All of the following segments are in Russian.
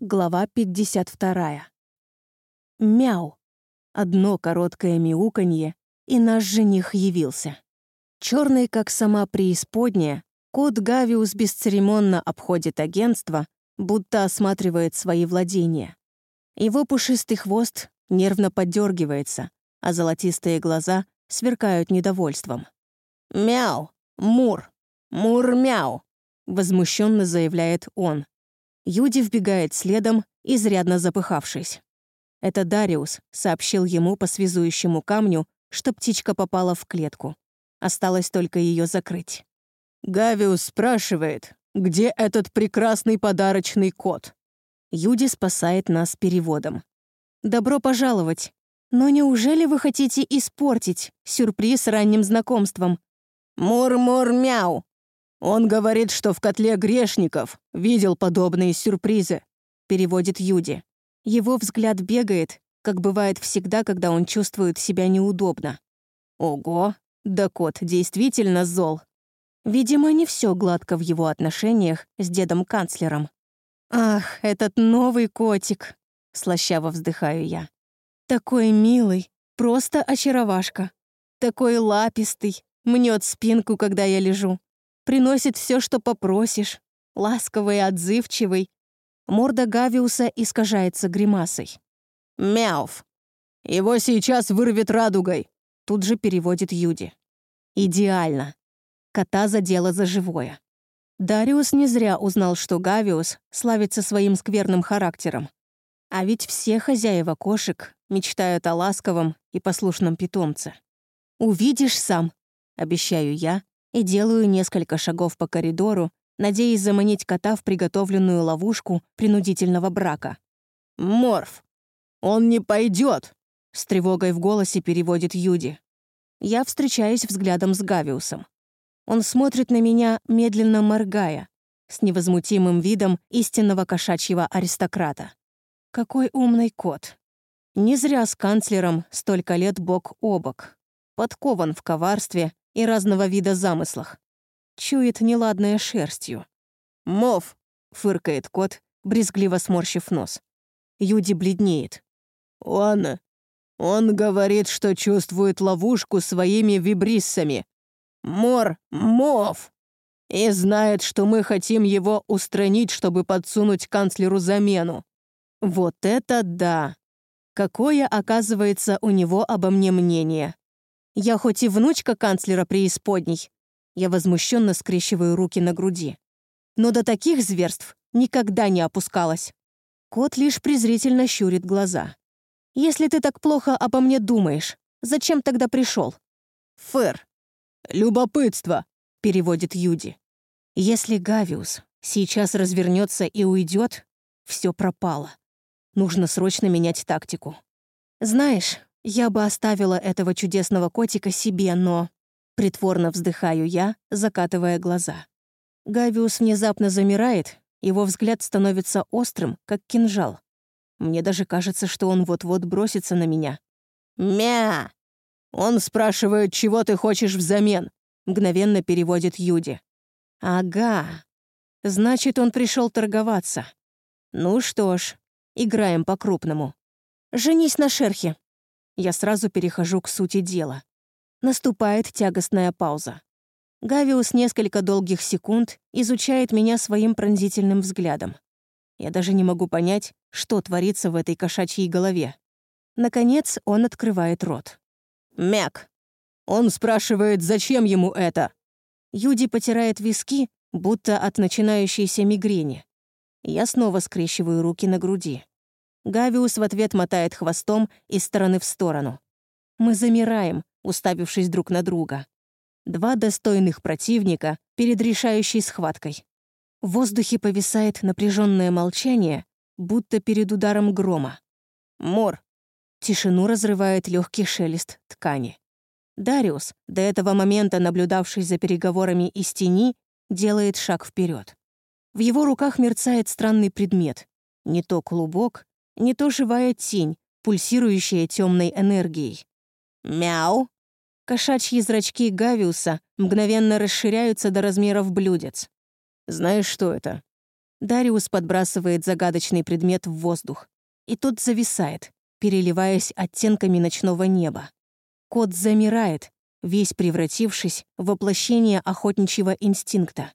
Глава 52. Мяу. Одно короткое мяуканье, и наш жених явился. Черный, как сама преисподняя, кот Гавиус бесцеремонно обходит агентство, будто осматривает свои владения. Его пушистый хвост нервно поддергивается, а золотистые глаза сверкают недовольством. «Мяу! Мур! Мур-мяу!» — возмущенно заявляет он. Юди вбегает следом, изрядно запыхавшись. Это Дариус сообщил ему по связующему камню, что птичка попала в клетку. Осталось только ее закрыть. Гавиус спрашивает, где этот прекрасный подарочный кот? Юди спасает нас переводом. «Добро пожаловать. Но неужели вы хотите испортить сюрприз ранним знакомством?» «Мур-мур-мяу!» «Он говорит, что в котле грешников видел подобные сюрпризы», — переводит Юди. Его взгляд бегает, как бывает всегда, когда он чувствует себя неудобно. Ого, да кот действительно зол. Видимо, не все гладко в его отношениях с дедом-канцлером. «Ах, этот новый котик!» — слащаво вздыхаю я. «Такой милый, просто очаровашка. Такой лапистый, мнет спинку, когда я лежу приносит все, что попросишь, ласковый и отзывчивый. Морда Гавиуса искажается гримасой. «Мяуф! Его сейчас вырвет радугой!» Тут же переводит Юди. «Идеально. Кота задело за живое». Дариус не зря узнал, что Гавиус славится своим скверным характером. А ведь все хозяева кошек мечтают о ласковом и послушном питомце. «Увидишь сам», — обещаю я, и делаю несколько шагов по коридору, надеясь заманить кота в приготовленную ловушку принудительного брака. «Морф! Он не пойдет!» С тревогой в голосе переводит Юди. Я встречаюсь взглядом с Гавиусом. Он смотрит на меня, медленно моргая, с невозмутимым видом истинного кошачьего аристократа. Какой умный кот. Не зря с канцлером столько лет бок о бок. Подкован в коварстве и разного вида замыслах. Чует неладное шерстью. «Мов!» — фыркает кот, брезгливо сморщив нос. Юди бледнеет. «Он... он говорит, что чувствует ловушку своими вибриссами. Мор... мов!» И знает, что мы хотим его устранить, чтобы подсунуть канцлеру замену. Вот это да! Какое, оказывается, у него обо мне мнение. Я хоть и внучка канцлера преисподней, я возмущенно скрещиваю руки на груди. Но до таких зверств никогда не опускалась. Кот лишь презрительно щурит глаза. «Если ты так плохо обо мне думаешь, зачем тогда пришел? «Фэр, любопытство», — переводит Юди. «Если Гавиус сейчас развернется и уйдет, все пропало. Нужно срочно менять тактику. Знаешь, я бы оставила этого чудесного котика себе, но... Притворно вздыхаю я, закатывая глаза. Гавиус внезапно замирает, его взгляд становится острым, как кинжал. Мне даже кажется, что он вот-вот бросится на меня. «Мя!» «Он спрашивает, чего ты хочешь взамен?» Мгновенно переводит Юди. «Ага. Значит, он пришел торговаться. Ну что ж, играем по-крупному. Женись на шерхе. Я сразу перехожу к сути дела. Наступает тягостная пауза. Гавиус несколько долгих секунд изучает меня своим пронзительным взглядом. Я даже не могу понять, что творится в этой кошачьей голове. Наконец он открывает рот. «Мяк!» Он спрашивает, зачем ему это? Юди потирает виски, будто от начинающейся мигрени. Я снова скрещиваю руки на груди. Гавиус в ответ мотает хвостом из стороны в сторону. Мы замираем, уставившись друг на друга. Два достойных противника перед решающей схваткой. В воздухе повисает напряженное молчание, будто перед ударом грома. Мор. Тишину разрывает легкий шелест ткани. Дариус, до этого момента наблюдавший за переговорами из тени, делает шаг вперед. В его руках мерцает странный предмет. Не то клубок, не то живая тень, пульсирующая темной энергией. «Мяу!» Кошачьи зрачки Гавиуса мгновенно расширяются до размеров блюдец. «Знаешь, что это?» Дариус подбрасывает загадочный предмет в воздух, и тот зависает, переливаясь оттенками ночного неба. Кот замирает, весь превратившись в воплощение охотничьего инстинкта.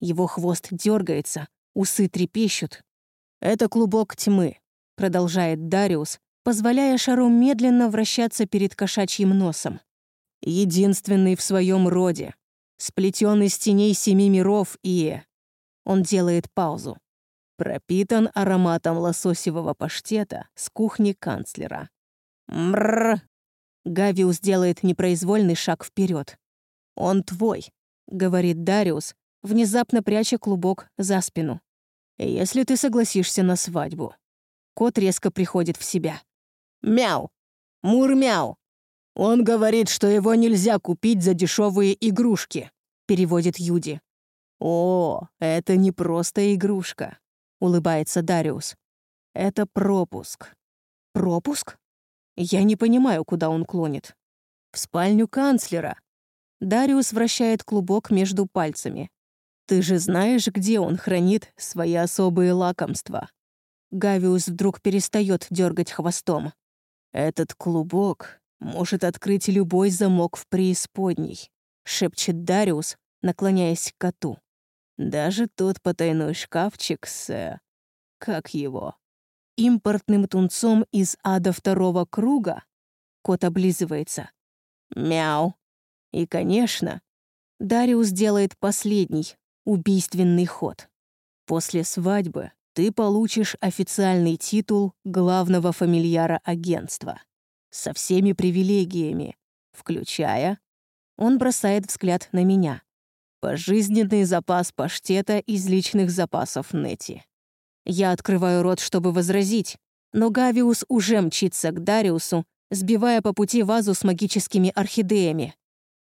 Его хвост дергается, усы трепещут. «Это клубок тьмы», — продолжает Дариус, позволяя шару медленно вращаться перед кошачьим носом. «Единственный в своем роде, сплетен из теней семи миров и...» Он делает паузу. Пропитан ароматом лососевого паштета с кухни канцлера. Мрррр. Гавиус делает непроизвольный шаг вперед. «Он твой», — говорит Дариус, внезапно пряча клубок за спину. «Если ты согласишься на свадьбу». Кот резко приходит в себя. «Мяу! Мур-мяу!» «Он говорит, что его нельзя купить за дешевые игрушки», — переводит Юди. «О, это не просто игрушка», — улыбается Дариус. «Это пропуск». «Пропуск?» Я не понимаю, куда он клонит. «В спальню канцлера». Дариус вращает клубок между пальцами. «Ты же знаешь, где он хранит свои особые лакомства?» Гавиус вдруг перестает дергать хвостом. «Этот клубок может открыть любой замок в преисподней», — шепчет Дариус, наклоняясь к коту. Даже тот потайной шкафчик с... Э, как его? Импортным тунцом из ада второго круга? Кот облизывается. Мяу. И, конечно, Дариус делает последний, убийственный ход. После свадьбы ты получишь официальный титул главного фамильяра агентства. Со всеми привилегиями, включая... Он бросает взгляд на меня. Пожизненный запас паштета из личных запасов Нети. Я открываю рот, чтобы возразить, но Гавиус уже мчится к Дариусу, сбивая по пути вазу с магическими орхидеями.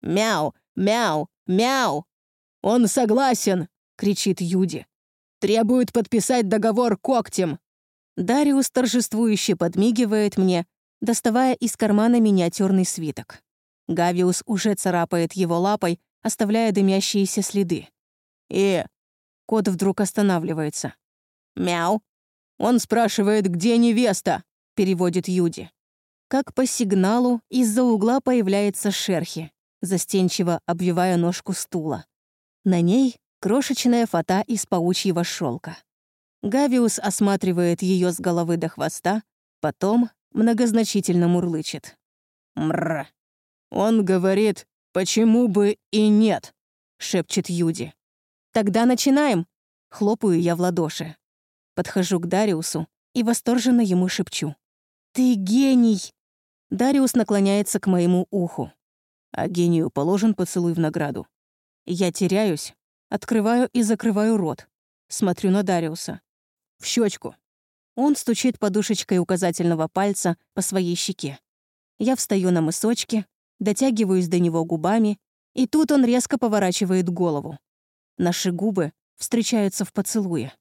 «Мяу! Мяу! Мяу!» «Он согласен!» — кричит Юди. «Требует подписать договор когтем!» Дариус торжествующе подмигивает мне, доставая из кармана миниатюрный свиток. Гавиус уже царапает его лапой, оставляя дымящиеся следы. «И...» Кот вдруг останавливается. «Мяу!» «Он спрашивает, где невеста?» — переводит Юди. Как по сигналу из-за угла появляется шерхи, застенчиво обвивая ножку стула. На ней крошечная фата из паучьего шелка. Гавиус осматривает ее с головы до хвоста, потом многозначительно мурлычет. «Мррр!» Он говорит, «Почему бы и нет?» — шепчет Юди. «Тогда начинаем!» — хлопаю я в ладоши. Подхожу к Дариусу и восторженно ему шепчу. «Ты гений!» Дариус наклоняется к моему уху. А гению положен поцелуй в награду. Я теряюсь, открываю и закрываю рот. Смотрю на Дариуса. В щечку. Он стучит подушечкой указательного пальца по своей щеке. Я встаю на мысочки, дотягиваюсь до него губами, и тут он резко поворачивает голову. Наши губы встречаются в поцелуе.